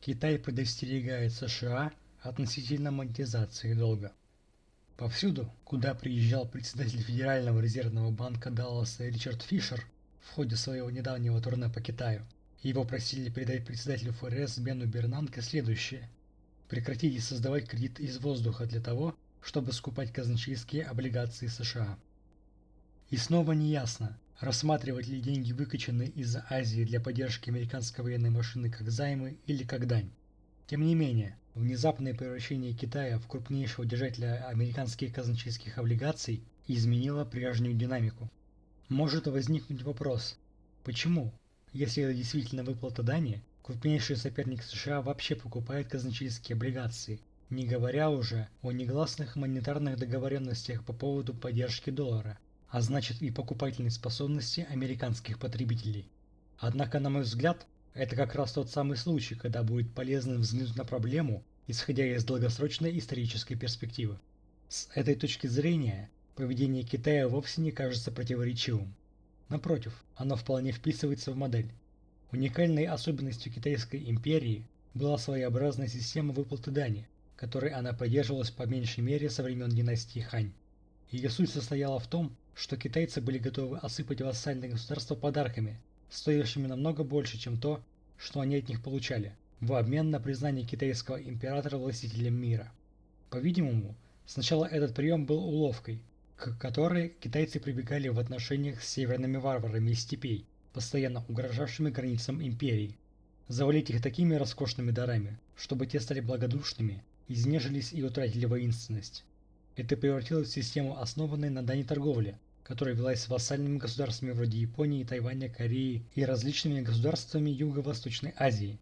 Китай предостерегает США относительно монетизации долга. Повсюду, куда приезжал председатель Федерального резервного банка Далласа Ричард Фишер в ходе своего недавнего турне по Китаю, его просили передать председателю ФРС Бену Бернанке следующее. Прекратите создавать кредит из воздуха для того, чтобы скупать казначейские облигации США. И снова неясно, рассматривать ли деньги, выкачанные из Азии для поддержки американской военной машины как займы или как дань. Тем не менее, внезапное превращение Китая в крупнейшего держателя американских казначейских облигаций изменило прежнюю динамику. Может возникнуть вопрос, почему, если это действительно выплата дани, крупнейший соперник США вообще покупает казначейские облигации, не говоря уже о негласных монетарных договоренностях по поводу поддержки доллара, а значит и покупательной способности американских потребителей. Однако, на мой взгляд, это как раз тот самый случай, когда будет полезно взглянуть на проблему, исходя из долгосрочной исторической перспективы. С этой точки зрения, поведение Китая вовсе не кажется противоречивым. Напротив, оно вполне вписывается в модель. Уникальной особенностью Китайской империи была своеобразная система выплаты дани, которой она поддерживалась по меньшей мере со времен династии Хань. Ее суть состояла в том, что китайцы были готовы осыпать вассальные государства подарками, стоившими намного больше, чем то, что они от них получали, в обмен на признание китайского императора властителем мира. По-видимому, сначала этот прием был уловкой, к которой китайцы прибегали в отношениях с северными варварами из степей, постоянно угрожавшими границам империи. Завалить их такими роскошными дарами, чтобы те стали благодушными, изнежились и утратили воинственность. Это превратилось в систему, основанную на дани торговле, которая велась с вассальными государствами вроде Японии, Тайваня, Кореи и различными государствами Юго-Восточной Азии.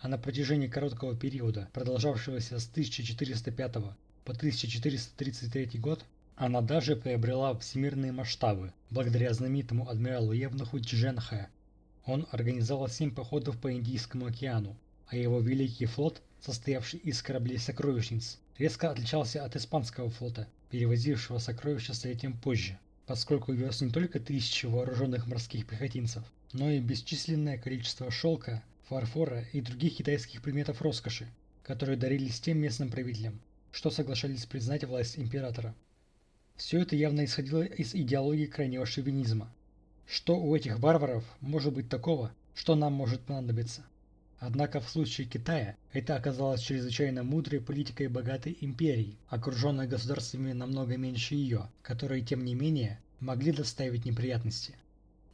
А на протяжении короткого периода, продолжавшегося с 1405 по 1433 год, она даже приобрела всемирные масштабы, благодаря знаменитому адмиралу Евнуху Чжэнхэ. Он организовал семь походов по Индийскому океану, а его великий флот, состоявший из кораблей сокровищниц, резко отличался от испанского флота, перевозившего сокровища столетием позже, поскольку вез не только тысячи вооруженных морских пехотинцев, но и бесчисленное количество шелка, фарфора и других китайских предметов роскоши, которые дарились тем местным правителям, что соглашались признать власть императора. Все это явно исходило из идеологии крайнего шовинизма. Что у этих варваров может быть такого, что нам может понадобиться? Однако в случае Китая это оказалось чрезвычайно мудрой политикой богатой империи, окруженной государствами намного меньше ее, которые тем не менее могли доставить неприятности.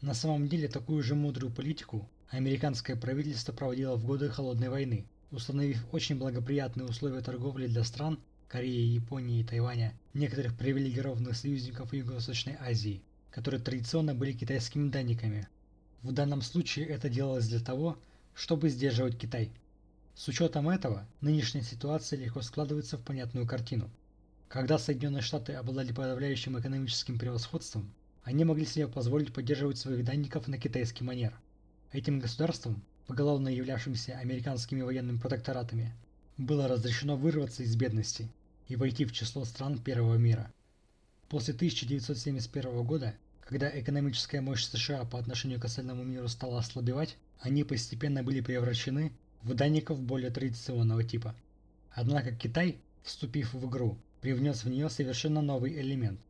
На самом деле такую же мудрую политику американское правительство проводило в годы Холодной войны, установив очень благоприятные условия торговли для стран, Кореи, Японии и Тайваня, некоторых привилегированных союзников Юго-Восточной Азии, которые традиционно были китайскими данниками. В данном случае это делалось для того, чтобы сдерживать Китай. С учетом этого, нынешняя ситуация легко складывается в понятную картину. Когда Соединенные Штаты обладали подавляющим экономическим превосходством, они могли себе позволить поддерживать своих данников на китайский манер. Этим государствам, поголовно являвшимся американскими военными протекторатами, было разрешено вырваться из бедности и войти в число стран первого мира. После 1971 года, когда экономическая мощь США по отношению к остальному миру стала ослабевать, они постепенно были превращены в данников более традиционного типа. Однако Китай, вступив в игру, привнес в нее совершенно новый элемент.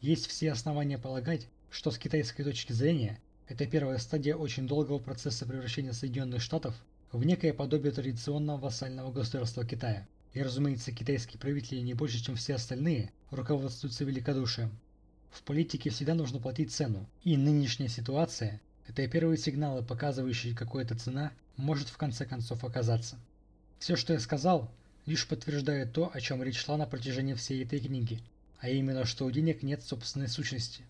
Есть все основания полагать, что с китайской точки зрения это первая стадия очень долгого процесса превращения Соединенных Штатов в некое подобие традиционного вассального государства Китая. И разумеется, китайские правители не больше, чем все остальные, руководствуются великодушием. В политике всегда нужно платить цену, и нынешняя ситуация – это первые сигналы, показывающие, какой эта цена может в конце концов оказаться. Все, что я сказал, лишь подтверждает то, о чем речь шла на протяжении всей этой книги, а именно, что у денег нет собственной сущности.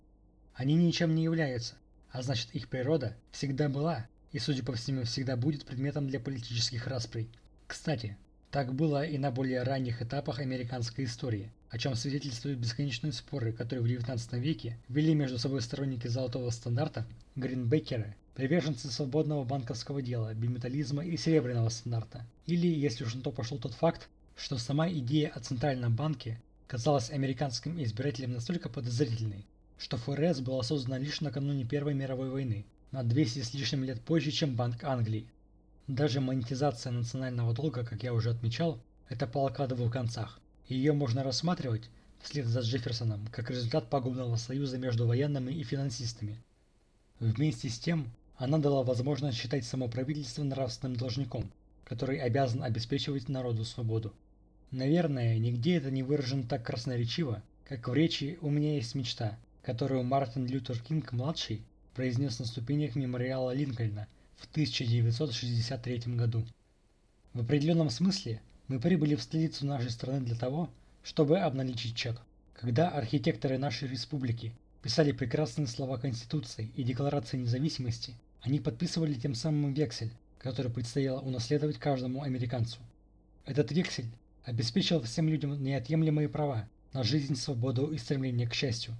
Они ничем не являются, а значит их природа всегда была и, судя по всему, всегда будет предметом для политических расприй. Кстати, так было и на более ранних этапах американской истории, о чем свидетельствуют бесконечные споры, которые в XIX веке вели между собой сторонники золотого стандарта, гринбекеры, приверженцы свободного банковского дела, биметаллизма и серебряного стандарта. Или, если уж на то пошел тот факт, что сама идея о центральном банке казалась американским избирателям настолько подозрительной, что ФРС была создана лишь накануне Первой мировой войны, на 200 с лишним лет позже, чем Банк Англии. Даже монетизация национального долга, как я уже отмечал, это палка о двух концах. Ее можно рассматривать, вслед за Джефферсоном, как результат пагубного союза между военными и финансистами. Вместе с тем, она дала возможность считать само правительство нравственным должником, который обязан обеспечивать народу свободу. Наверное, нигде это не выражено так красноречиво, как в речи «У меня есть мечта», которую Мартин Лютер Кинг-младший произнес на ступенях мемориала Линкольна в 1963 году. В определенном смысле мы прибыли в столицу нашей страны для того, чтобы обналичить чек. Когда архитекторы нашей республики писали прекрасные слова Конституции и Декларации независимости, они подписывали тем самым вексель, который предстояло унаследовать каждому американцу. Этот вексель обеспечил всем людям неотъемлемые права на жизнь, свободу и стремление к счастью.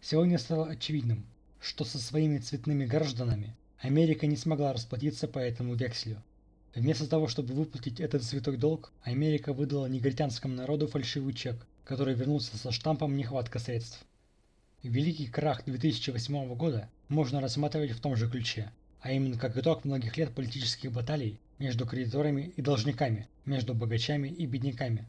Сегодня стало очевидным, что со своими цветными гражданами Америка не смогла расплатиться по этому векселю. Вместо того, чтобы выплатить этот святой долг, Америка выдала негритянскому народу фальшивый чек, который вернулся со штампом «Нехватка средств». Великий крах 2008 года можно рассматривать в том же ключе а именно как итог многих лет политических баталий между кредиторами и должниками, между богачами и бедняками.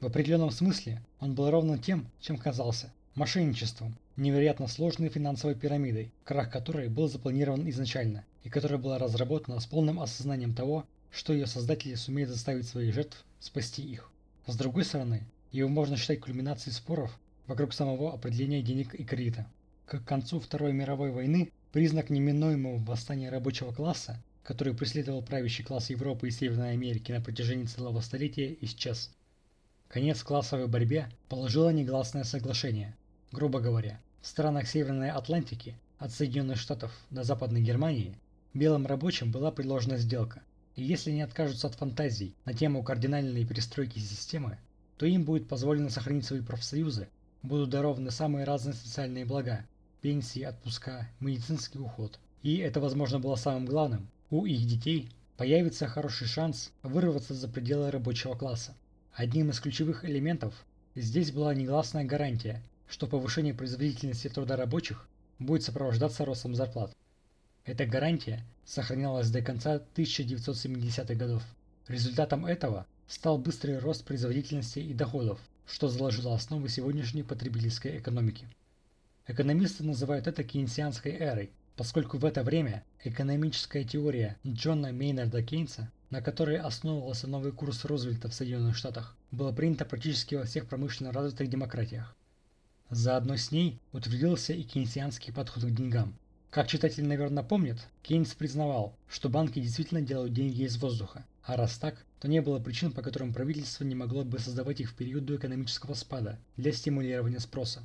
В определенном смысле он был ровно тем, чем казался – мошенничеством, невероятно сложной финансовой пирамидой, крах которой был запланирован изначально и которая была разработана с полным осознанием того, что ее создатели сумеют заставить своих жертв спасти их. С другой стороны, его можно считать кульминацией споров вокруг самого определения денег и кредита. К концу Второй мировой войны Признак неминуемого восстания рабочего класса, который преследовал правящий класс Европы и Северной Америки на протяжении целого столетия, исчез. Конец классовой борьбе положило негласное соглашение. Грубо говоря, в странах Северной Атлантики, от Соединенных Штатов до Западной Германии, белым рабочим была предложена сделка. И если не откажутся от фантазий на тему кардинальной перестройки системы, то им будет позволено сохранить свои профсоюзы, будут дарованы самые разные социальные блага, пенсии, отпуска, медицинский уход. И это, возможно, было самым главным. У их детей появится хороший шанс вырваться за пределы рабочего класса. Одним из ключевых элементов здесь была негласная гарантия, что повышение производительности труда рабочих будет сопровождаться ростом зарплат. Эта гарантия сохранялась до конца 1970-х годов. Результатом этого стал быстрый рост производительности и доходов, что заложило основы сегодняшней потребительской экономики. Экономисты называют это кейнсианской эрой, поскольку в это время экономическая теория Джона Мейнарда Кейнса, на которой основывался новый курс Рузвельта в Соединенных Штатах, была принята практически во всех промышленно развитых демократиях. Заодно с ней утвердился и кейнсианский подход к деньгам. Как читатель, наверное, помнит, Кейнс признавал, что банки действительно делают деньги из воздуха, а раз так, то не было причин, по которым правительство не могло бы создавать их в период до экономического спада для стимулирования спроса.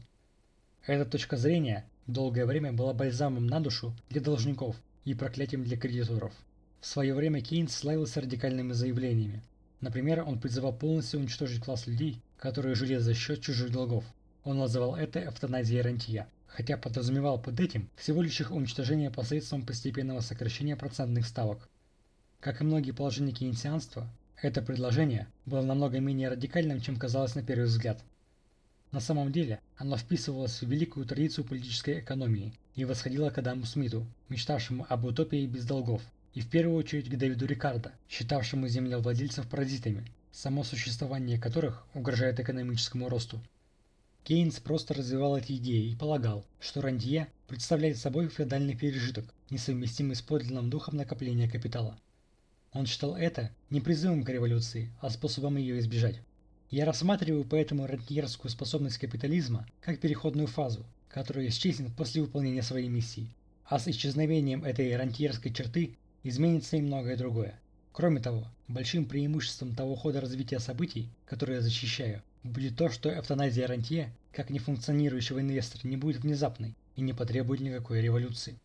Эта точка зрения долгое время была бальзамом на душу для должников и проклятием для кредиторов. В свое время Кейнс славился радикальными заявлениями. Например, он призывал полностью уничтожить класс людей, которые жили за счет чужих долгов. Он называл это эвтаназией рантье, хотя подразумевал под этим всего лишь их уничтожение посредством постепенного сокращения процентных ставок. Как и многие положения кейнсианства, это предложение было намного менее радикальным, чем казалось на первый взгляд. На самом деле, оно вписывалось в великую традицию политической экономии и восходило к Адаму Смиту, мечтавшему об утопии без долгов, и в первую очередь к Дэвиду Рикардо, считавшему землевладельцев паразитами, само существование которых угрожает экономическому росту. Кейнс просто развивал эти идеи и полагал, что рантье представляет собой феодальный пережиток, несовместимый с подлинным духом накопления капитала. Он считал это не призывом к революции, а способом ее избежать. Я рассматриваю поэтому рантьерскую способность капитализма как переходную фазу, которая исчезнет после выполнения своей миссии. А с исчезновением этой рантьерской черты изменится и многое другое. Кроме того, большим преимуществом того хода развития событий, который я защищаю, будет то, что эвтаназия рантье, как нефункционирующего инвестора, не будет внезапной и не потребует никакой революции.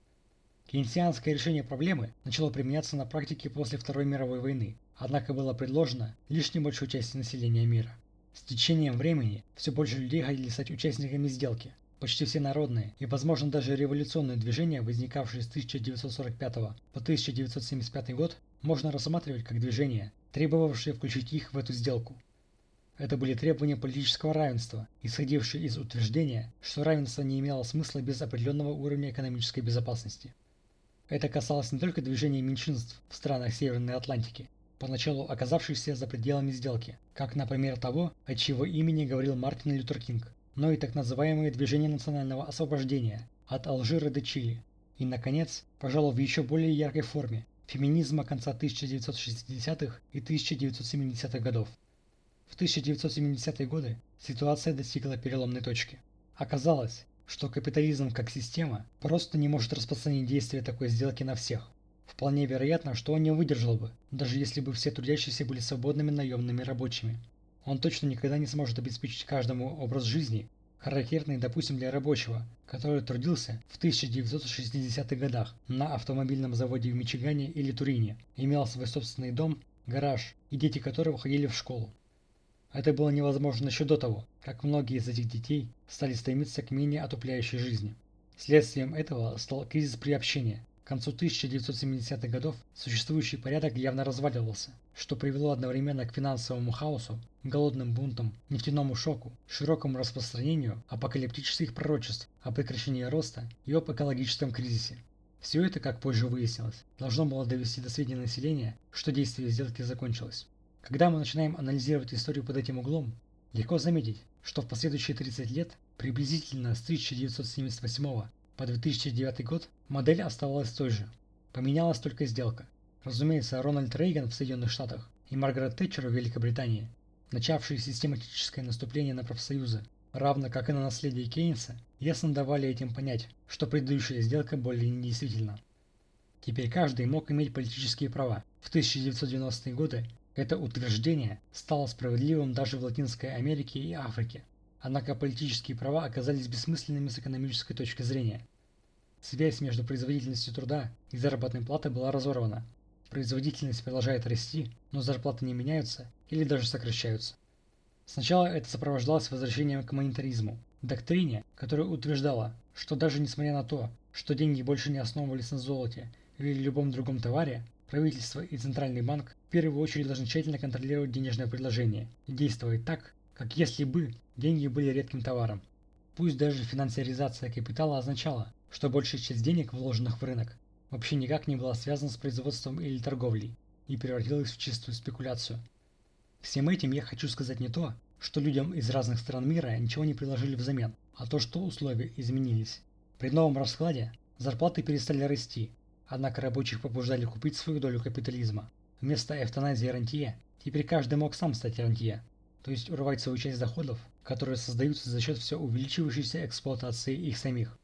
Кейнсианское решение проблемы начало применяться на практике после Второй мировой войны, однако было предложено лишь небольшой части населения мира. С течением времени все больше людей хотели стать участниками сделки. Почти все народные и, возможно, даже революционные движения, возникавшие с 1945 по 1975 год, можно рассматривать как движения, требовавшие включить их в эту сделку. Это были требования политического равенства, исходившие из утверждения, что равенство не имело смысла без определенного уровня экономической безопасности. Это касалось не только движения меньшинств в странах Северной Атлантики, поначалу оказавшихся за пределами сделки, как, например, того, от чего имени говорил Мартин Лютер Кинг, но и так называемые движения национального освобождения от Алжира до Чили. И, наконец, пожалуй, в еще более яркой форме, феминизма конца 1960-х и 1970-х годов. В 1970-е годы ситуация достигла переломной точки. Оказалось, что капитализм как система просто не может распространить действие такой сделки на всех. Вполне вероятно, что он не выдержал бы, даже если бы все трудящиеся были свободными наемными рабочими. Он точно никогда не сможет обеспечить каждому образ жизни, характерный, допустим, для рабочего, который трудился в 1960-х годах на автомобильном заводе в Мичигане или Турине, имел свой собственный дом, гараж, и дети которого ходили в школу. Это было невозможно еще до того, как многие из этих детей стали стремиться к менее отупляющей жизни. Следствием этого стал кризис приобщения. К концу 1970-х годов существующий порядок явно разваливался, что привело одновременно к финансовому хаосу, голодным бунтам, нефтяному шоку, широкому распространению апокалиптических пророчеств о прекращении роста и об экологическом кризисе. Все это, как позже выяснилось, должно было довести до сведения населения, что действие сделки закончилось. Когда мы начинаем анализировать историю под этим углом, легко заметить, что в последующие 30 лет, приблизительно с 1978 по 2009 год, модель оставалась той же. Поменялась только сделка. Разумеется, Рональд Рейган в Соединенных Штатах и Маргарет Тэтчер в Великобритании, начавшие систематическое наступление на профсоюзы, равно как и на наследие Кейнса, ясно давали этим понять, что предыдущая сделка более недействительна. Теперь каждый мог иметь политические права. В 1990-е годы это утверждение стало справедливым даже в Латинской Америке и Африке. Однако политические права оказались бессмысленными с экономической точки зрения. Связь между производительностью труда и заработной платой была разорвана. Производительность продолжает расти, но зарплаты не меняются или даже сокращаются. Сначала это сопровождалось возвращением к монетаризму, доктрине, которая утверждала, что даже несмотря на то, что деньги больше не основывались на золоте или любом другом товаре, Правительство и Центральный банк в первую очередь должны тщательно контролировать денежное предложение и действовать так, как если бы деньги были редким товаром. Пусть даже финансиаризация капитала означала, что большая часть денег, вложенных в рынок, вообще никак не была связана с производством или торговлей и превратилась в чистую спекуляцию. Всем этим я хочу сказать не то, что людям из разных стран мира ничего не предложили взамен, а то, что условия изменились. При новом раскладе зарплаты перестали расти, Однако рабочих побуждали купить свою долю капитализма. Вместо эвтаназии рантье теперь каждый мог сам стать рантье, то есть урвать свою часть доходов, которые создаются за счет все увеличивающейся эксплуатации их самих.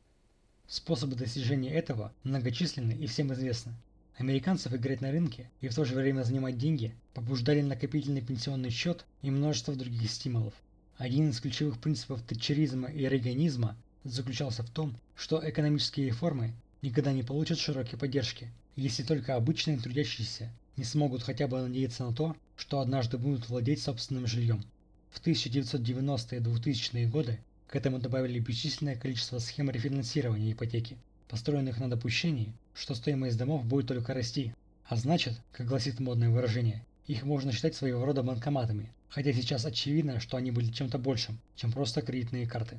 Способы достижения этого многочисленны и всем известны. Американцев играть на рынке и в то же время занимать деньги побуждали накопительный пенсионный счет и множество других стимулов. Один из ключевых принципов тетчеризма и рейганизма заключался в том, что экономические реформы никогда не получат широкой поддержки, если только обычные трудящиеся не смогут хотя бы надеяться на то, что однажды будут владеть собственным жильем. В 1990-е и 2000-е годы к этому добавили бесчисленное количество схем рефинансирования ипотеки, построенных на допущении, что стоимость домов будет только расти, а значит, как гласит модное выражение, их можно считать своего рода банкоматами, хотя сейчас очевидно, что они были чем-то большим, чем просто кредитные карты.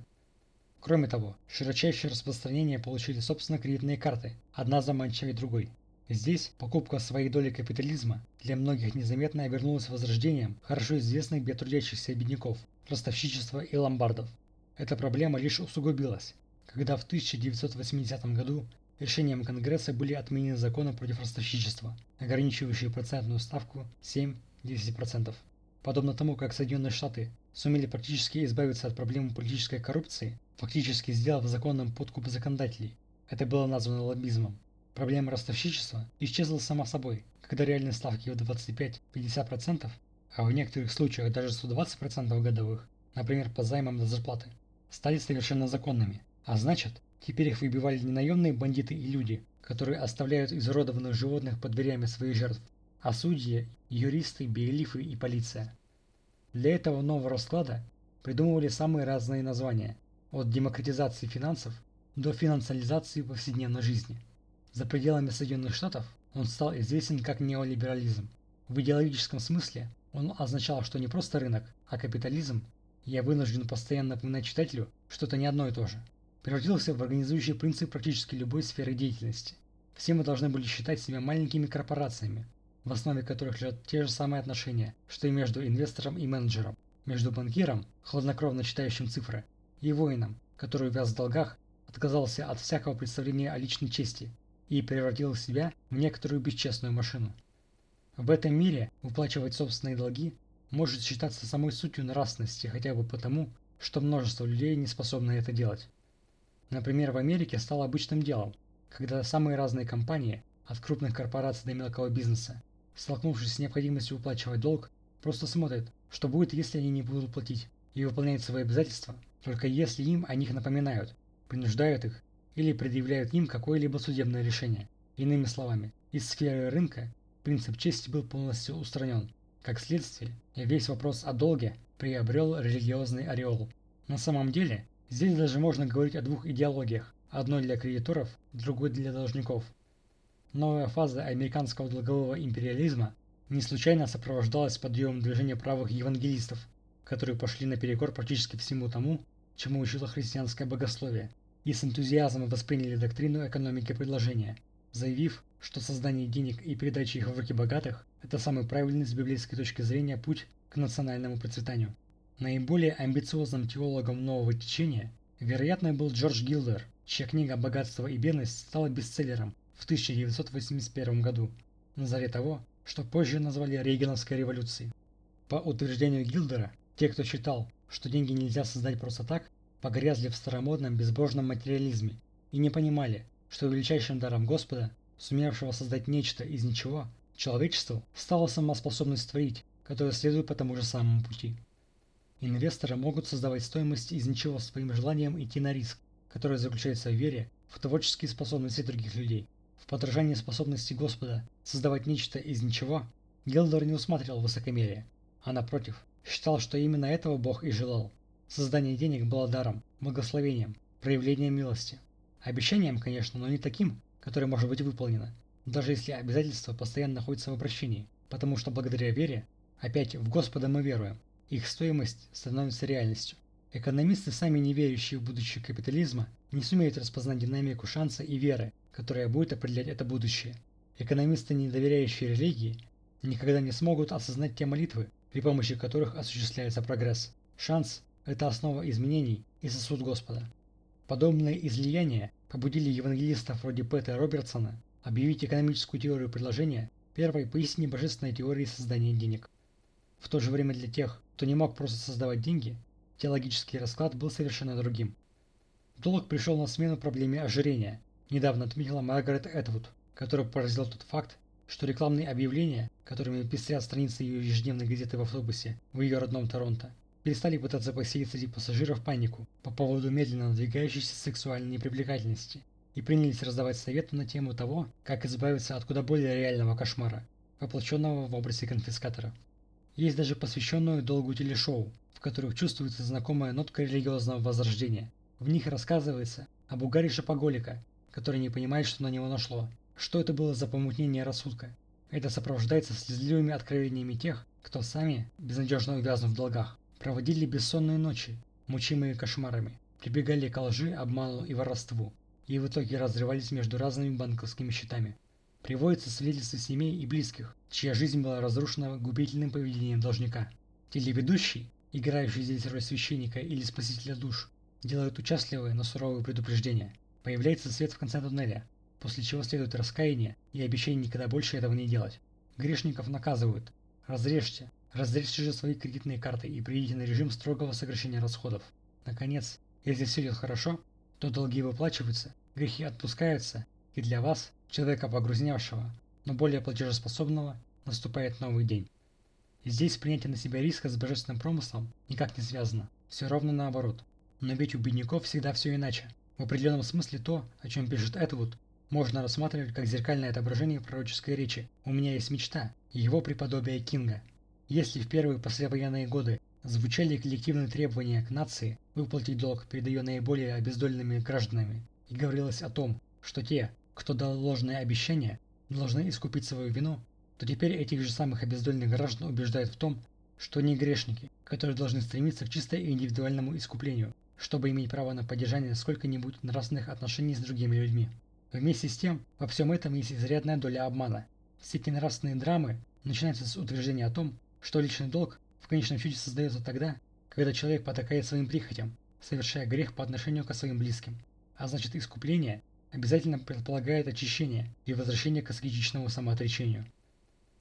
Кроме того, широчайшее распространение получили собственно кредитные карты, одна заманчивее другой. Здесь покупка своей доли капитализма для многих незаметно обернулась возрождением хорошо известных для трудящихся бедняков, ростовщичества и ломбардов. Эта проблема лишь усугубилась, когда в 1980 году решением Конгресса были отменены законы против ростовщичества, ограничивающие процентную ставку 7-10%. Подобно тому, как Соединенные Штаты сумели практически избавиться от проблемы политической коррупции, фактически сделав законным подкуп законодателей. Это было названо лоббизмом. Проблема ростовщичества исчезла сама собой, когда реальные ставки в 25-50%, а в некоторых случаях даже 120% годовых, например по займам на зарплаты, стали совершенно законными. А значит, теперь их выбивали не наемные бандиты и люди, которые оставляют изуродованных животных под дверями своих жертв, а судьи, юристы, биелифы и полиция. Для этого нового расклада придумывали самые разные названия, от демократизации финансов до финансализации повседневной жизни. За пределами Соединенных Штатов он стал известен как неолиберализм. В идеологическом смысле он означал, что не просто рынок, а капитализм, я вынужден постоянно напоминать читателю, что это не одно и то же, превратился в организующий принцип практически любой сферы деятельности. все мы должны были считать себя маленькими корпорациями, в основе которых лежат те же самые отношения, что и между инвестором и менеджером, между банкиром, хладнокровно читающим цифры, и воином, который увяз в долгах, отказался от всякого представления о личной чести и превратил себя в некоторую бесчестную машину. В этом мире выплачивать собственные долги может считаться самой сутью нравственности хотя бы потому, что множество людей не способны это делать. Например, в Америке стало обычным делом, когда самые разные компании, от крупных корпораций до мелкого бизнеса, столкнувшись с необходимостью выплачивать долг, просто смотрят, что будет, если они не будут платить, и выполняют свои обязательства, только если им о них напоминают, принуждают их или предъявляют им какое-либо судебное решение. Иными словами, из сферы рынка принцип чести был полностью устранен. Как следствие, весь вопрос о долге приобрел религиозный ореол. На самом деле, здесь даже можно говорить о двух идеологиях, одной для кредиторов, другой для должников. Новая фаза американского долгового империализма не случайно сопровождалась подъемом движения правых евангелистов, которые пошли наперекор практически всему тому, чему учило христианское богословие, и с энтузиазмом восприняли доктрину экономики предложения, заявив, что создание денег и передача их в руки богатых – это самый правильный с библейской точки зрения путь к национальному процветанию. Наиболее амбициозным теологом нового течения, вероятно, был Джордж Гилдер, чья книга «Богатство и бедность» стала бестселлером в 1981 году, на заре того, что позже назвали Рейгановской революцией. По утверждению Гилдера, те, кто считал, что деньги нельзя создать просто так, погрязли в старомодном безбожном материализме и не понимали, что величайшим даром Господа, сумевшего создать нечто из ничего, человечеству стала сама способность творить, которая следует по тому же самому пути. Инвесторы могут создавать стоимость из ничего своим желанием идти на риск, который заключается в вере в творческие способности других людей. В подражании способности Господа создавать нечто из ничего, Гелдор не усматривал высокомерия, а напротив, считал, что именно этого Бог и желал. Создание денег было даром, благословением, проявлением милости. Обещанием, конечно, но не таким, которое может быть выполнено, даже если обязательство постоянно находится в обращении, потому что благодаря вере, опять в Господа мы веруем, их стоимость становится реальностью. Экономисты, сами не верящие в будущее капитализма, не сумеют распознать динамику шанса и веры, которая будет определять это будущее. Экономисты, не доверяющие религии, никогда не смогут осознать те молитвы, при помощи которых осуществляется прогресс. Шанс – это основа изменений и сосуд Господа. Подобные излияния побудили евангелистов вроде Пэта Робертсона объявить экономическую теорию предложения первой поистине божественной теорией создания денег. В то же время для тех, кто не мог просто создавать деньги, Теологический расклад был совершенно другим. Долг пришел на смену проблеме ожирения, недавно отметила Маргарет Этвуд, которую поразил тот факт, что рекламные объявления, которыми пестрят страницы ее ежедневной газеты в автобусе в ее родном Торонто, перестали пытаться посеять среди пассажиров панику по поводу медленно надвигающейся сексуальной непривлекательности и принялись раздавать советы на тему того, как избавиться от куда более реального кошмара, воплощенного в образе конфискатора. Есть даже посвященную долгу телешоу, которых чувствуется знакомая нотка религиозного возрождения. В них рассказывается об угаре шапоголика, который не понимает, что на него нашло. Что это было за помутнение рассудка? Это сопровождается слезливыми откровениями тех, кто сами, безнадежно увязнув в долгах, проводили бессонные ночи, мучимые кошмарами, прибегали к лжи, обману и воровству, и в итоге разрывались между разными банковскими счетами. Приводится свидетельство семей и близких, чья жизнь была разрушена губительным поведением должника. Телеведущий, играющий здесь роль священника или спасителя душ, делают участливые, но суровые предупреждения. Появляется свет в конце туннеля, после чего следует раскаяние и обещание никогда больше этого не делать. Грешников наказывают. Разрежьте. Разрежьте же свои кредитные карты и придите на режим строгого сокращения расходов. Наконец, если все идет хорошо, то долги выплачиваются, грехи отпускаются, и для вас, человека погрузнявшего, но более платежеспособного, наступает новый день. Здесь принятие на себя риска с божественным промыслом никак не связано, все ровно наоборот. Но ведь у бедняков всегда все иначе. В определенном смысле то, о чем пишет Эдвуд, можно рассматривать как зеркальное отображение пророческой речи «У меня есть мечта» его преподобия Кинга. Если в первые послевоенные годы звучали коллективные требования к нации выплатить долг перед ее наиболее обездоленными гражданами, и говорилось о том, что те, кто дал ложные обещания, должны искупить свою вину то теперь этих же самых обездоленных граждан убеждают в том, что они грешники, которые должны стремиться к чисто индивидуальному искуплению, чтобы иметь право на поддержание сколько-нибудь нравственных отношений с другими людьми. Вместе с тем, во всем этом есть изрядная доля обмана. Все эти нравственные драмы начинаются с утверждения о том, что личный долг в конечном счете создается тогда, когда человек потакает своим прихотям, совершая грех по отношению к своим близким. А значит искупление обязательно предполагает очищение и возвращение к аскетичному самоотречению.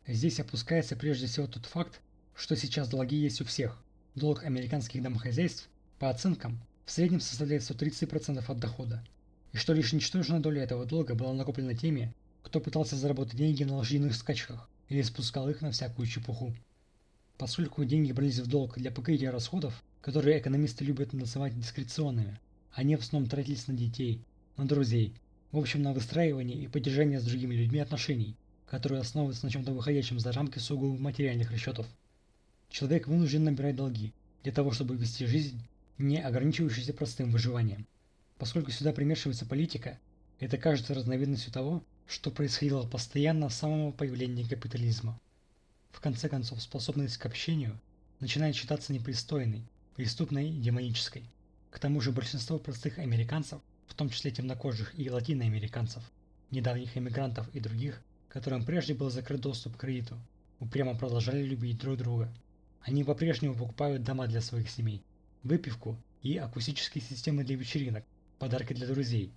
Здесь опускается прежде всего тот факт, что сейчас долги есть у всех. Долг американских домохозяйств, по оценкам, в среднем составляет 130% от дохода, и что лишь ничтожная доля этого долга была накоплена теми, кто пытался заработать деньги на лошадиных скачках или спускал их на всякую чепуху. Поскольку деньги брались в долг для покрытия расходов, которые экономисты любят называть дискреционными, они в основном тратились на детей, на друзей, в общем на выстраивание и поддержание с другими людьми отношений, которые основываются на чем-то выходящем за рамки сугубо материальных расчетов. Человек вынужден набирать долги для того, чтобы вести жизнь, не ограничивающуюся простым выживанием. Поскольку сюда примешивается политика, это кажется разновидностью того, что происходило постоянно с самого появления капитализма. В конце концов, способность к общению начинает считаться непристойной, преступной и демонической. К тому же большинство простых американцев, в том числе темнокожих и латиноамериканцев, недавних эмигрантов и других, которым прежде был закрыт доступ к кредиту, упрямо продолжали любить друг друга. Они по-прежнему покупают дома для своих семей, выпивку и акустические системы для вечеринок, подарки для друзей.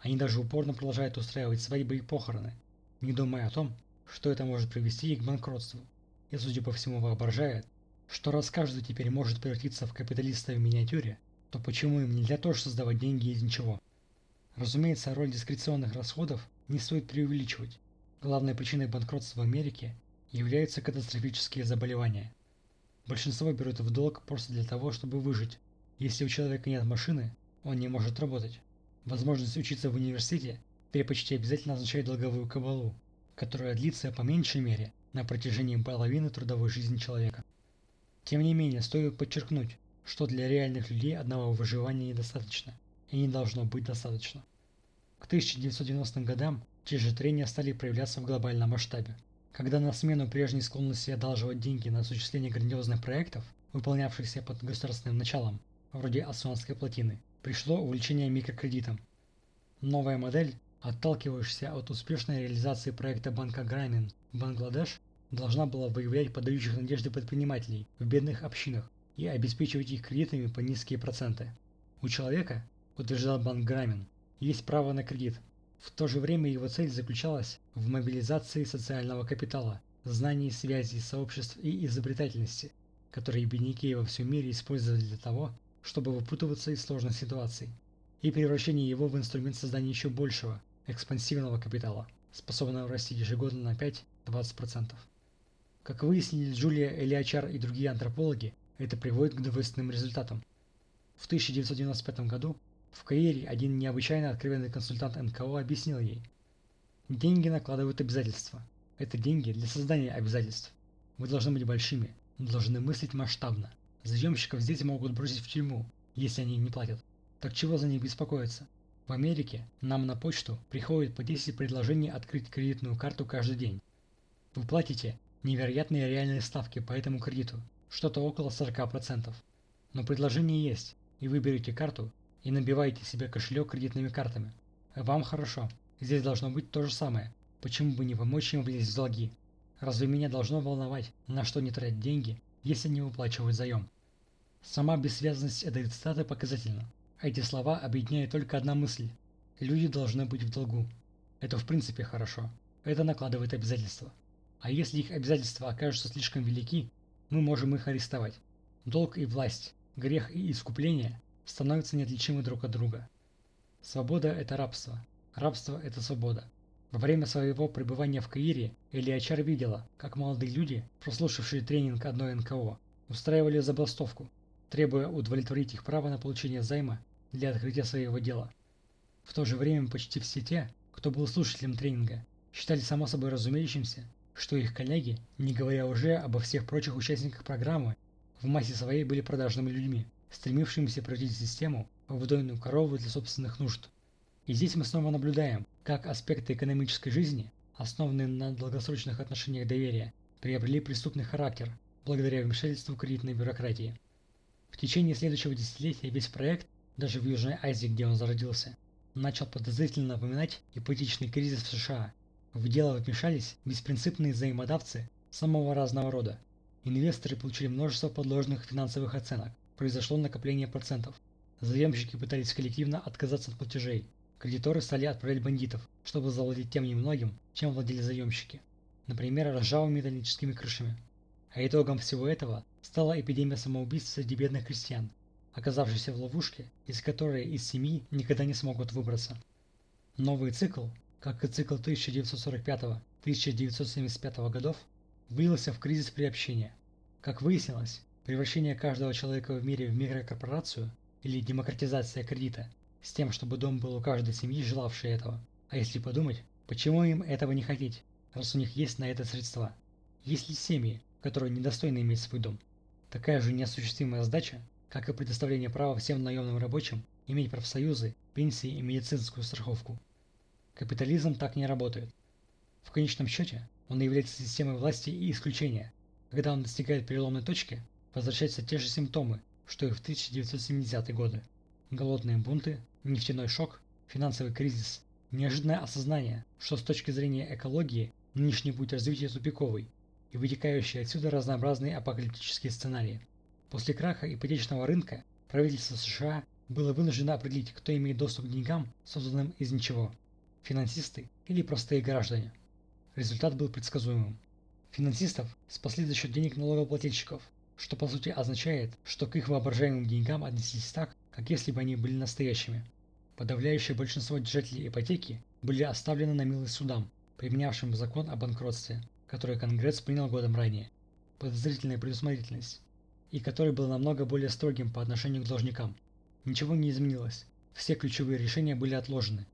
Они даже упорно продолжают устраивать свадьбы и похороны, не думая о том, что это может привести их к банкротству. И, судя по всему, воображает, что раз каждый теперь может превратиться в капиталиста в миниатюре, то почему им нельзя тоже создавать деньги из ничего? Разумеется, роль дискреционных расходов не стоит преувеличивать. Главной причиной банкротства в Америке являются катастрофические заболевания. Большинство берут в долг просто для того, чтобы выжить. Если у человека нет машины, он не может работать. Возможность учиться в университете теперь почти обязательно означает долговую кабалу, которая длится по меньшей мере на протяжении половины трудовой жизни человека. Тем не менее, стоит подчеркнуть, что для реальных людей одного выживания недостаточно и не должно быть достаточно. К 1990 годам те же трения стали проявляться в глобальном масштабе. Когда на смену прежней склонности одалживать деньги на осуществление грандиозных проектов, выполнявшихся под государственным началом, вроде Асуанской плотины, пришло увлечение микрокредитом. Новая модель, отталкивающаяся от успешной реализации проекта банка Грамин в Бангладеш, должна была выявлять подающих надежды предпринимателей в бедных общинах и обеспечивать их кредитами по низкие проценты. У человека, утверждал банк Грамин, есть право на кредит, в то же время его цель заключалась в мобилизации социального капитала, знаний, связей, сообществ и изобретательности, которые бедняки во всем мире использовали для того, чтобы выпутываться из сложных ситуаций, и превращение его в инструмент создания еще большего, экспансивного капитала, способного расти ежегодно на 5-20%. Как выяснили Джулия Элиачар и другие антропологи, это приводит к двойственным результатам. В 1995 году в Каире один необычайно откровенный консультант НКО объяснил ей. Деньги накладывают обязательства. Это деньги для создания обязательств. Вы должны быть большими, но должны мыслить масштабно. Заемщиков здесь могут бросить в тюрьму, если они не платят. Так чего за них беспокоиться? В Америке нам на почту приходит по 10 предложений открыть кредитную карту каждый день. Вы платите невероятные реальные ставки по этому кредиту, что-то около 40%. Но предложение есть, и вы берете карту и набиваете себе кошелек кредитными картами. Вам хорошо. Здесь должно быть то же самое. Почему бы не помочь им влезть в долги? Разве меня должно волновать, на что не тратить деньги, если не выплачивать заем? Сама бессвязность этой цитаты показательна. Эти слова объединяет только одна мысль. Люди должны быть в долгу. Это в принципе хорошо. Это накладывает обязательства. А если их обязательства окажутся слишком велики, мы можем их арестовать. Долг и власть, грех и искупление становятся неотличимы друг от друга. Свобода – это рабство. Рабство – это свобода. Во время своего пребывания в Каире Элиачар видела, как молодые люди, прослушавшие тренинг одной НКО, устраивали забастовку, требуя удовлетворить их право на получение займа для открытия своего дела. В то же время почти все те, кто был слушателем тренинга, считали само собой разумеющимся, что их коллеги, не говоря уже обо всех прочих участниках программы, в массе своей были продажными людьми стремившимся превратить систему в выдойную корову для собственных нужд. И здесь мы снова наблюдаем, как аспекты экономической жизни, основанные на долгосрочных отношениях доверия, приобрели преступный характер благодаря вмешательству кредитной бюрократии. В течение следующего десятилетия весь проект, даже в Южной Азии, где он зародился, начал подозрительно напоминать ипотечный кризис в США. В дело вмешались беспринципные взаимодавцы самого разного рода. Инвесторы получили множество подложных финансовых оценок. Произошло накопление процентов. Заемщики пытались коллективно отказаться от платежей. Кредиторы стали отправлять бандитов, чтобы завладеть тем немногим, чем владели заемщики. Например, ржавыми металлическими крышами. А итогом всего этого стала эпидемия самоубийств среди бедных крестьян, оказавшихся в ловушке, из которой из семьи никогда не смогут выбраться. Новый цикл, как и цикл 1945-1975 годов, вылился в кризис приобщения. Как выяснилось, превращение каждого человека в мире в микрокорпорацию или демократизация кредита с тем, чтобы дом был у каждой семьи, желавшей этого. А если подумать, почему им этого не хотеть, раз у них есть на это средства? Есть ли семьи, которые недостойны иметь свой дом? Такая же неосуществимая задача, как и предоставление права всем наемным рабочим иметь профсоюзы, пенсии и медицинскую страховку. Капитализм так не работает. В конечном счете, он является системой власти и исключения. Когда он достигает переломной точки, возвращаются те же симптомы, что и в 1970-е годы. Голодные бунты, нефтяной шок, финансовый кризис, неожиданное осознание, что с точки зрения экологии нынешний путь развития тупиковый, и вытекающие отсюда разнообразные апокалиптические сценарии. После краха ипотечного рынка правительство США было вынуждено определить, кто имеет доступ к деньгам, созданным из ничего – финансисты или простые граждане. Результат был предсказуемым. Финансистов спасли за счет денег налогоплательщиков, что по сути означает, что к их воображаемым деньгам отнеслись так, как если бы они были настоящими. Подавляющее большинство держателей ипотеки были оставлены на милость судам, применявшим закон о банкротстве, который Конгресс принял годом ранее. Подозрительная предусмотрительность, и который был намного более строгим по отношению к должникам. Ничего не изменилось, все ключевые решения были отложены.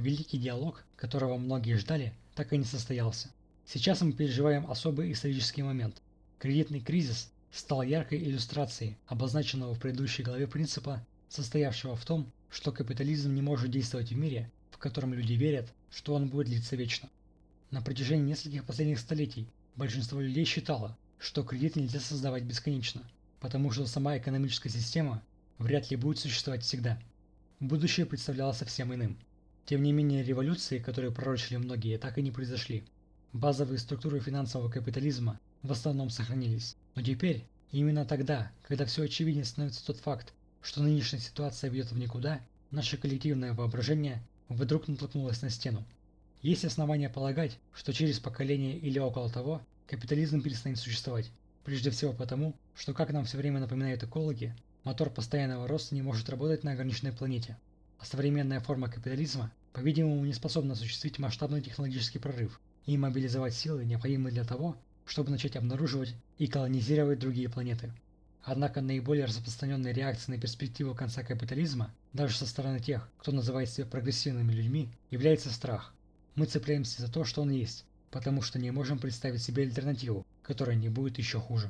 Великий диалог, которого многие ждали, так и не состоялся. Сейчас мы переживаем особый исторический момент. Кредитный кризис стал яркой иллюстрацией обозначенного в предыдущей главе принципа, состоявшего в том, что капитализм не может действовать в мире, в котором люди верят, что он будет длиться вечно. На протяжении нескольких последних столетий большинство людей считало, что кредит нельзя создавать бесконечно, потому что сама экономическая система вряд ли будет существовать всегда. Будущее представлялось совсем иным. Тем не менее, революции, которые пророчили многие, так и не произошли. Базовые структуры финансового капитализма в основном сохранились. Но теперь, именно тогда, когда все очевиднее становится тот факт, что нынешняя ситуация ведет в никуда, наше коллективное воображение вдруг натолкнулось на стену. Есть основания полагать, что через поколение или около того капитализм перестанет существовать. Прежде всего потому, что, как нам все время напоминают экологи, мотор постоянного роста не может работать на ограниченной планете. А современная форма капитализма, по-видимому, не способна осуществить масштабный технологический прорыв и мобилизовать силы, необходимые для того, чтобы начать обнаруживать и колонизировать другие планеты. Однако наиболее распространенной реакцией на перспективу конца капитализма, даже со стороны тех, кто называет себя прогрессивными людьми, является страх. Мы цепляемся за то, что он есть, потому что не можем представить себе альтернативу, которая не будет еще хуже.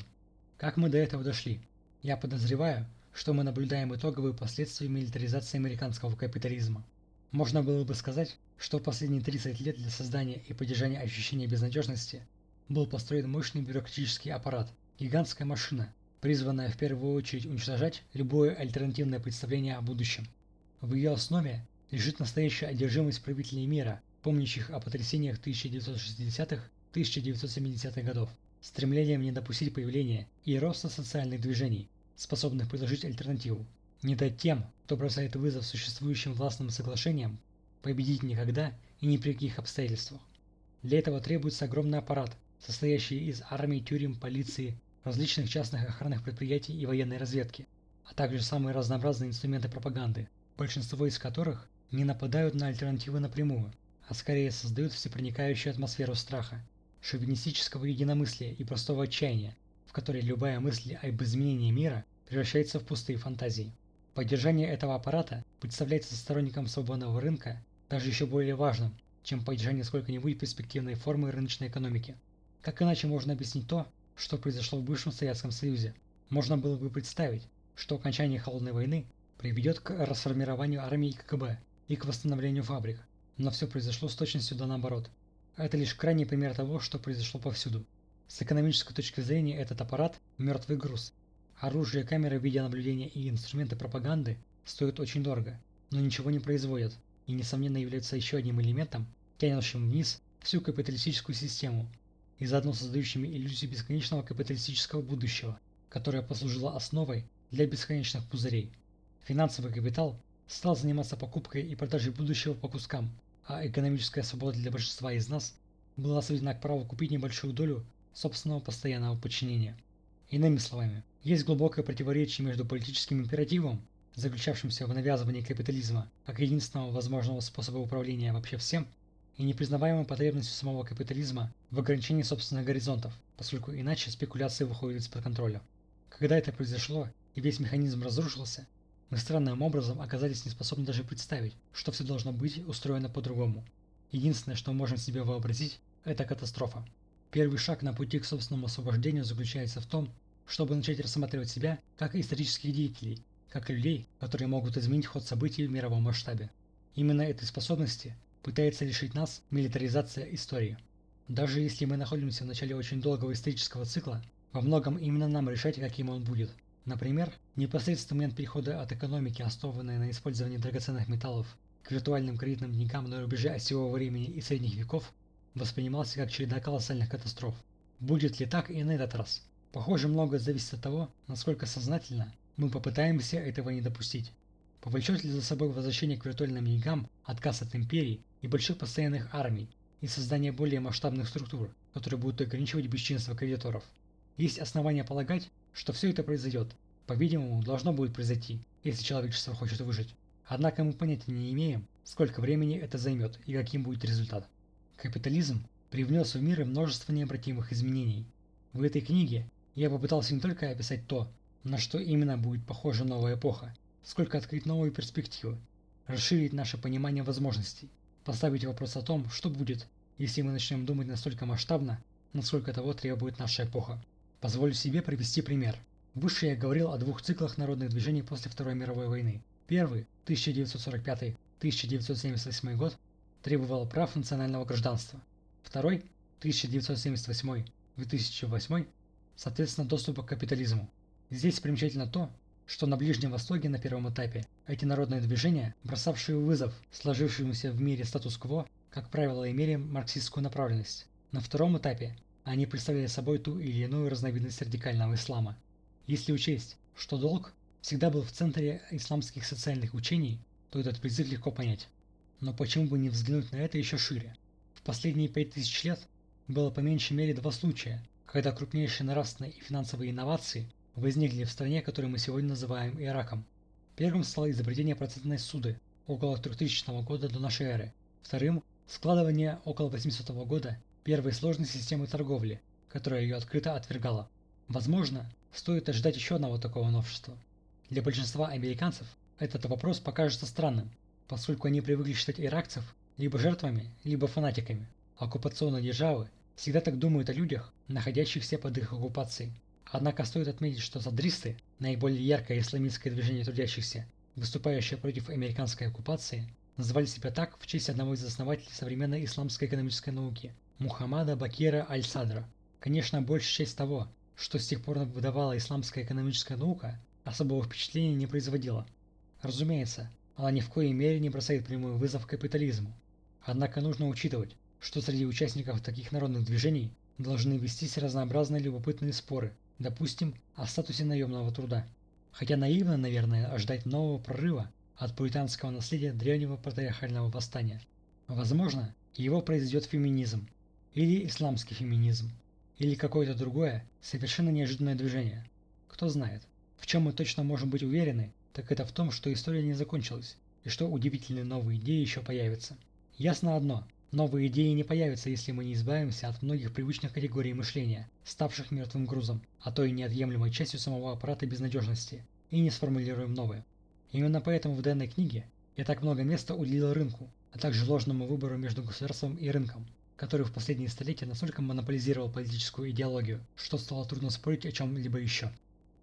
Как мы до этого дошли? Я подозреваю, что мы наблюдаем итоговые последствия милитаризации американского капитализма. Можно было бы сказать, что последние 30 лет для создания и поддержания ощущения безнадежности был построен мощный бюрократический аппарат, гигантская машина, призванная в первую очередь уничтожать любое альтернативное представление о будущем. В ее основе лежит настоящая одержимость правителей мира, помнящих о потрясениях 1960-1970-х годов, стремлением не допустить появления и роста социальных движений, способных предложить альтернативу, не дать тем, кто бросает вызов существующим властным соглашениям, победить никогда и ни при каких обстоятельствах. Для этого требуется огромный аппарат, состоящие из армии, тюрем, полиции, различных частных охранных предприятий и военной разведки, а также самые разнообразные инструменты пропаганды, большинство из которых не нападают на альтернативы напрямую, а скорее создают всепроникающую атмосферу страха, шовинистического единомыслия и простого отчаяния, в которой любая мысль об изменении мира превращается в пустые фантазии. Поддержание этого аппарата представляется сторонникам свободного рынка даже еще более важным, чем поддержание сколько-нибудь перспективной формы рыночной экономики. Как иначе можно объяснить то, что произошло в бывшем Советском Союзе? Можно было бы представить, что окончание Холодной войны приведет к расформированию армии КГБ и к восстановлению фабрик, но все произошло с точностью до наоборот. Это лишь крайний пример того, что произошло повсюду. С экономической точки зрения этот аппарат – мертвый груз. Оружие, камеры видеонаблюдения и инструменты пропаганды стоят очень дорого, но ничего не производят, и, несомненно, являются еще одним элементом, тянущим вниз всю капиталистическую систему и заодно создающими иллюзию бесконечного капиталистического будущего, которое послужило основой для бесконечных пузырей. Финансовый капитал стал заниматься покупкой и продажей будущего по кускам, а экономическая свобода для большинства из нас была сведена к праву купить небольшую долю собственного постоянного подчинения. Иными словами, есть глубокое противоречие между политическим императивом, заключавшимся в навязывании капитализма как единственного возможного способа управления вообще всем, и непризнаваемой потребностью самого капитализма в ограничении собственных горизонтов, поскольку иначе спекуляции выходят из-под контроля. Когда это произошло и весь механизм разрушился, мы странным образом оказались неспособны даже представить, что все должно быть устроено по-другому. Единственное, что можем себе вообразить, это катастрофа. Первый шаг на пути к собственному освобождению заключается в том, чтобы начать рассматривать себя как исторических деятелей, как людей, которые могут изменить ход событий в мировом масштабе. Именно этой способности пытается лишить нас милитаризация истории. Даже если мы находимся в начале очень долгого исторического цикла, во многом именно нам решать, каким он будет – Например, непосредственный момент перехода от экономики, основанной на использовании драгоценных металлов, к виртуальным кредитным деньгам на рубеже осевого времени и средних веков воспринимался как череда колоссальных катастроф. Будет ли так и на этот раз? Похоже, многое зависит от того, насколько сознательно мы попытаемся этого не допустить. Повлечет ли за собой возвращение к виртуальным деньгам, отказ от империй и больших постоянных армий и создание более масштабных структур, которые будут ограничивать бесчинство кредиторов? Есть основания полагать, что все это произойдет. По-видимому, должно будет произойти, если человечество хочет выжить. Однако мы понятия не имеем, сколько времени это займет и каким будет результат. Капитализм привнес в мир множество необратимых изменений. В этой книге я попытался не только описать то, на что именно будет похожа новая эпоха, сколько открыть новые перспективы, расширить наше понимание возможностей, поставить вопрос о том, что будет, если мы начнем думать настолько масштабно, насколько того требует наша эпоха. Позволю себе привести пример. Выше я говорил о двух циклах народных движений после Второй мировой войны. Первый, 1945-1978 год, требовал прав национального гражданства. Второй, 1978-2008, соответственно, доступа к капитализму. Здесь примечательно то, что на Ближнем Востоке на первом этапе эти народные движения, бросавшие вызов сложившемуся в мире статус-кво, как правило, имели марксистскую направленность. На втором этапе они представляли собой ту или иную разновидность радикального ислама. Если учесть, что долг всегда был в центре исламских социальных учений, то этот призыв легко понять. Но почему бы не взглянуть на это еще шире? В последние пять тысяч лет было по меньшей мере два случая, когда крупнейшие нравственные и финансовые инновации возникли в стране, которую мы сегодня называем Ираком. Первым стало изобретение процентной суды около 3000 года до нашей эры. Вторым – складывание около 800 года первой сложной системы торговли, которая ее открыто отвергала. Возможно, стоит ожидать еще одного такого новшества. Для большинства американцев этот вопрос покажется странным, поскольку они привыкли считать иракцев либо жертвами, либо фанатиками. Оккупационные державы всегда так думают о людях, находящихся под их оккупацией. Однако стоит отметить, что садристы, наиболее яркое исламистское движение трудящихся, выступающее против американской оккупации, называли себя так в честь одного из основателей современной исламской экономической науки Мухаммада Бакира Аль-Садра. Конечно, большая часть того, что с тех пор выдавала исламская экономическая наука, особого впечатления не производила. Разумеется, она ни в коей мере не бросает прямой вызов капитализму. Однако нужно учитывать, что среди участников таких народных движений должны вестись разнообразные любопытные споры, допустим, о статусе наемного труда. Хотя наивно, наверное, ожидать нового прорыва от пуританского наследия древнего патриархального восстания. Возможно, его произойдет феминизм, или исламский феминизм, или какое-то другое, совершенно неожиданное движение. Кто знает. В чем мы точно можем быть уверены, так это в том, что история не закончилась, и что удивительные новые идеи еще появятся. Ясно одно. Новые идеи не появятся, если мы не избавимся от многих привычных категорий мышления, ставших мертвым грузом, а то и неотъемлемой частью самого аппарата безнадежности, и не сформулируем новые. Именно поэтому в данной книге я так много места уделил рынку, а также ложному выбору между государством и рынком, который в последние столетия настолько монополизировал политическую идеологию, что стало трудно спорить о чем-либо еще.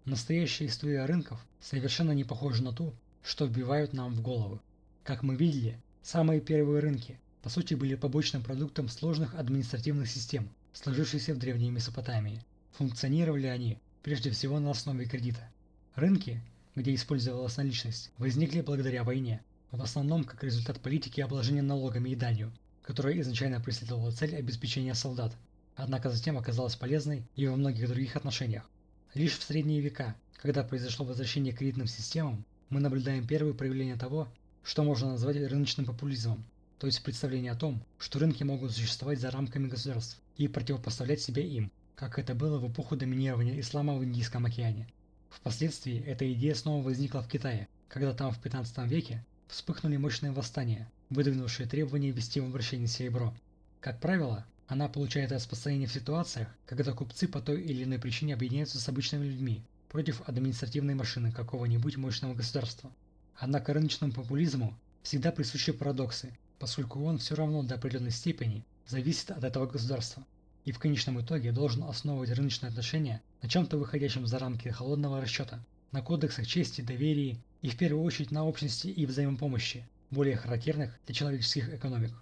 Настоящая история рынков совершенно не похожа на ту, что вбивают нам в голову. Как мы видели, самые первые рынки, по сути, были побочным продуктом сложных административных систем, сложившихся в Древней Месопотамии. Функционировали они прежде всего на основе кредита. Рынки, где использовалась наличность, возникли благодаря войне. в основном как результат политики обложения налогами и данью, которая изначально преследовала цель обеспечения солдат, однако затем оказалась полезной и во многих других отношениях. Лишь в средние века, когда произошло возвращение к кредитным системам, мы наблюдаем первые проявления того, что можно назвать рыночным популизмом, то есть представление о том, что рынки могут существовать за рамками государств и противопоставлять себя им, как это было в эпоху доминирования ислама в Индийском океане. Впоследствии эта идея снова возникла в Китае, когда там в 15 веке вспыхнули мощные восстания, выдвинувшие требования ввести в обращение серебро. Как правило, она получает распространение в ситуациях, когда купцы по той или иной причине объединяются с обычными людьми против административной машины какого-нибудь мощного государства. Однако рыночному популизму всегда присущи парадоксы, поскольку он все равно до определенной степени зависит от этого государства и в конечном итоге должен основывать рыночные отношения на чем-то выходящем за рамки холодного расчета, на кодексах чести, доверия и в первую очередь на общности и взаимопомощи, более характерных для человеческих экономик.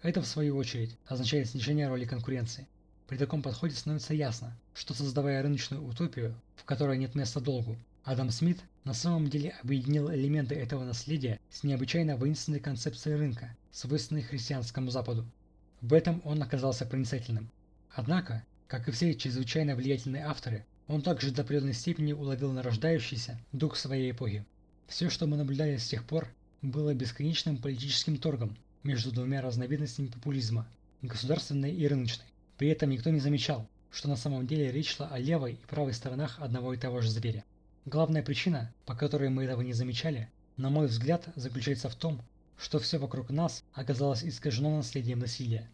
Это, в свою очередь, означает снижение роли конкуренции. При таком подходе становится ясно, что создавая рыночную утопию, в которой нет места долгу, Адам Смит на самом деле объединил элементы этого наследия с необычайно воинственной концепцией рынка, свойственной христианскому Западу. В этом он оказался проницательным. Однако, как и все чрезвычайно влиятельные авторы, он также до определенной степени уловил нарождающийся дух своей эпохи. Все, что мы наблюдали с тех пор, было бесконечным политическим торгом между двумя разновидностями популизма – государственной и рыночной. При этом никто не замечал, что на самом деле речь шла о левой и правой сторонах одного и того же зверя. Главная причина, по которой мы этого не замечали, на мой взгляд, заключается в том, что все вокруг нас оказалось искажено наследием насилия.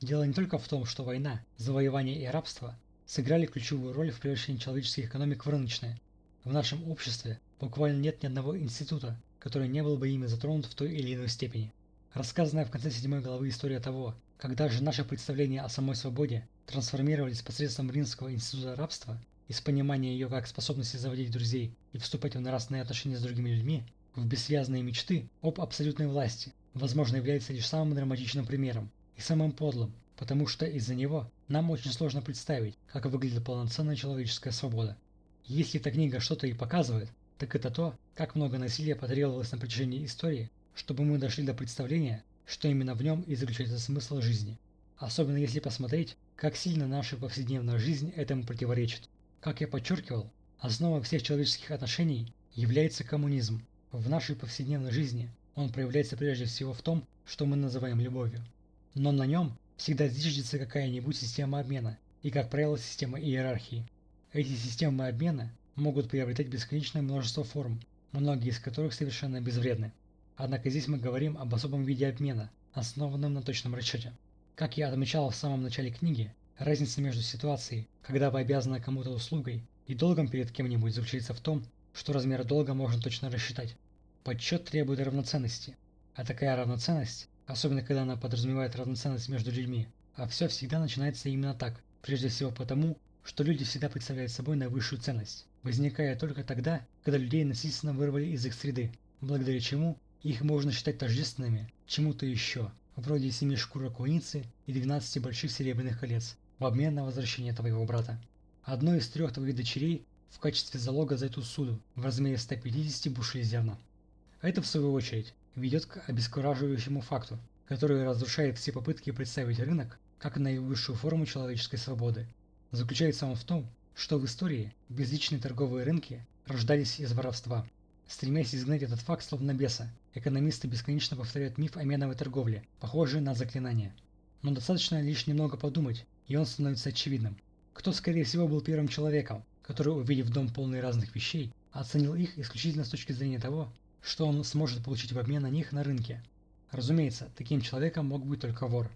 Дело не только в том, что война, завоевание и рабство сыграли ключевую роль в превращении человеческих экономик в рыночные. В нашем обществе буквально нет ни одного института, который не был бы ими затронут в той или иной степени. Рассказанная в конце седьмой главы история того, когда же наши представления о самой свободе трансформировались посредством Римского института рабства, из понимания ее как способности заводить друзей и вступать в нравственные отношения с другими людьми, в бессвязные мечты об абсолютной власти, возможно, является лишь самым драматичным примером, и самым подлым, потому что из-за него нам очень сложно представить, как выглядит полноценная человеческая свобода. Если эта книга что-то и показывает, так это то, как много насилия потребовалось на протяжении истории, чтобы мы дошли до представления, что именно в нем и заключается смысл жизни. Особенно если посмотреть, как сильно наша повседневная жизнь этому противоречит. Как я подчеркивал, основой всех человеческих отношений является коммунизм. В нашей повседневной жизни он проявляется прежде всего в том, что мы называем любовью но на нем всегда зиждется какая-нибудь система обмена и, как правило, система иерархии. Эти системы обмена могут приобретать бесконечное множество форм, многие из которых совершенно безвредны. Однако здесь мы говорим об особом виде обмена, основанном на точном расчете. Как я отмечал в самом начале книги, разница между ситуацией, когда вы обязаны кому-то услугой, и долгом перед кем-нибудь заключается в том, что размер долга можно точно рассчитать. Подсчет требует равноценности, а такая равноценность особенно когда она подразумевает равноценность между людьми. А все всегда начинается именно так, прежде всего потому, что люди всегда представляют собой наивысшую ценность, возникая только тогда, когда людей насильственно вырвали из их среды, благодаря чему их можно считать тождественными чему-то еще, вроде семи шкурок куницы и 12 больших серебряных колец, в обмен на возвращение твоего брата. Одной из трех твоих дочерей в качестве залога за эту суду в размере 150 бушей зерна. Это в свою очередь ведет к обескураживающему факту, который разрушает все попытки представить рынок как наивысшую форму человеческой свободы. Заключается он в том, что в истории безличные торговые рынки рождались из воровства. Стремясь изгнать этот факт словно беса, экономисты бесконечно повторяют миф о меновой торговле, похожий на заклинание. Но достаточно лишь немного подумать, и он становится очевидным. Кто, скорее всего, был первым человеком, который, увидев дом полный разных вещей, оценил их исключительно с точки зрения того, что он сможет получить в обмен на них на рынке. Разумеется, таким человеком мог быть только вор.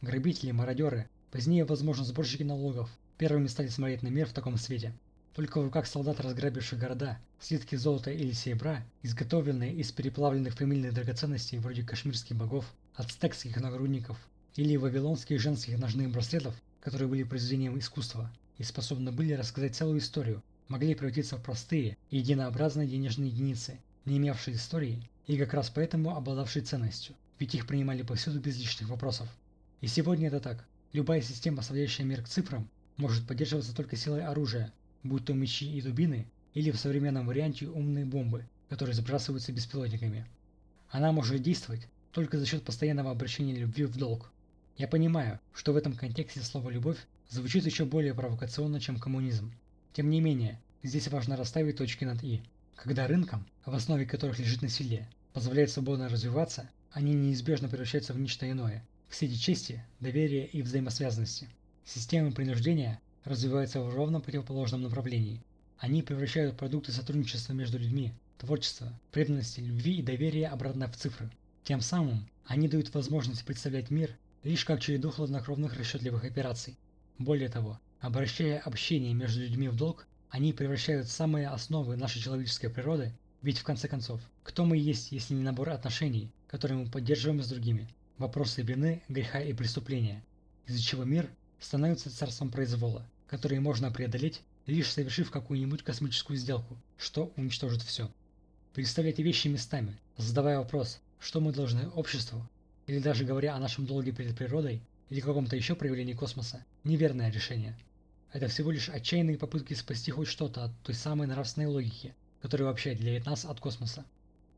Грабители, мародеры, позднее, возможно, сборщики налогов, первыми стали смотреть на мир в таком свете. Только в руках солдат, разграбивших города, слитки золота или серебра, изготовленные из переплавленных фамильных драгоценностей вроде кашмирских богов, ацтекских нагрудников или вавилонских женских ножных браслетов, которые были произведением искусства и способны были рассказать целую историю, могли превратиться в простые и единообразные денежные единицы, не имевшие истории и как раз поэтому обладавшие ценностью, ведь их принимали повсюду без лишних вопросов. И сегодня это так. Любая система, сводящая мир к цифрам, может поддерживаться только силой оружия, будь то мечи и дубины, или в современном варианте умные бомбы, которые сбрасываются беспилотниками. Она может действовать только за счет постоянного обращения любви в долг. Я понимаю, что в этом контексте слово «любовь» звучит еще более провокационно, чем коммунизм. Тем не менее, здесь важно расставить точки над «и». Когда рынкам, в основе которых лежит насилие, позволяет свободно развиваться, они неизбежно превращаются в нечто иное. В сети чести, доверия и взаимосвязанности. Системы принуждения развиваются в ровно противоположном направлении. Они превращают продукты сотрудничества между людьми, творчества, преданности, любви и доверия обратно в цифры. Тем самым они дают возможность представлять мир лишь как череду хладнокровных расчетливых операций. Более того, обращая общение между людьми в долг, они превращают самые основы нашей человеческой природы, ведь в конце концов, кто мы есть, если не набор отношений, которые мы поддерживаем с другими, вопросы вины, греха и преступления, из-за чего мир становится царством произвола, который можно преодолеть, лишь совершив какую-нибудь космическую сделку, что уничтожит все. Переставляйте вещи местами, задавая вопрос, что мы должны обществу, или даже говоря о нашем долге перед природой, или каком-то еще проявлении космоса, неверное решение. Это всего лишь отчаянные попытки спасти хоть что-то от той самой нравственной логики, которая вообще отделяет нас от космоса.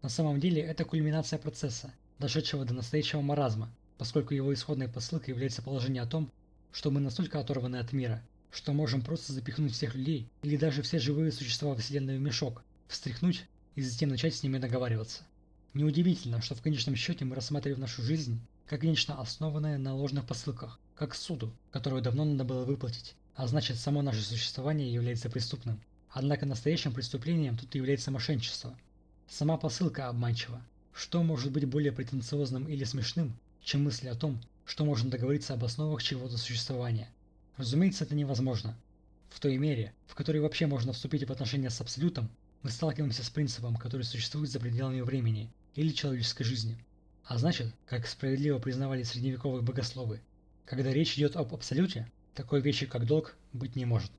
На самом деле это кульминация процесса, дошедшего до настоящего маразма, поскольку его исходной посылкой является положение о том, что мы настолько оторваны от мира, что можем просто запихнуть всех людей или даже все живые существа Вселенной в мешок, встряхнуть и затем начать с ними договариваться. Неудивительно, что в конечном счете мы рассматриваем нашу жизнь как нечто основанное на ложных посылках, как суду, которую давно надо было выплатить, а значит само наше существование является преступным. Однако настоящим преступлением тут является мошенничество. Сама посылка обманчива. Что может быть более претенциозным или смешным, чем мысль о том, что можно договориться об основах чего-то существования? Разумеется, это невозможно. В той мере, в которой вообще можно вступить в отношения с Абсолютом, мы сталкиваемся с принципом, который существует за пределами времени или человеческой жизни. А значит, как справедливо признавали средневековые богословы, когда речь идет об Абсолюте, такой вещи как долг быть не может.